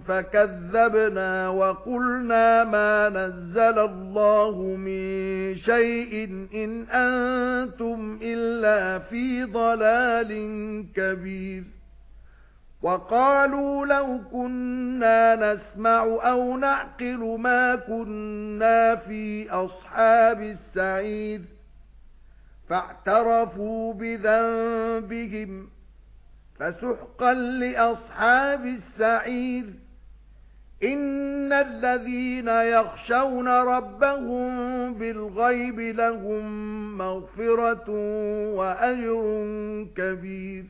فَكَذَّبْنَا وَقُلْنَا مَا نَزَّلَ اللَّهُ مِن شَيْءٍ إِنْ أَنتُمْ إِلَّا فِي ضَلَالٍ كَبِيرٍ. وَقَالُوا لَوْ كُنَّا نَسْمَعُ أَوْ نَعْقِلُ مَا كُنَّا فِي أَصْحَابِ السَّعِيرِ. فَاعْتَرَفُوا بِذَنبِهِمْ فَسُحْقًا لِأَصْحَابِ السَّعِيرِ. إِنَّ الَّذِينَ يَخْشَوْنَ رَبَّهُم بِالْغَيْبِ لَهُم مَّغْفِرَةٌ وَأَجْرٌ كَبِيرٌ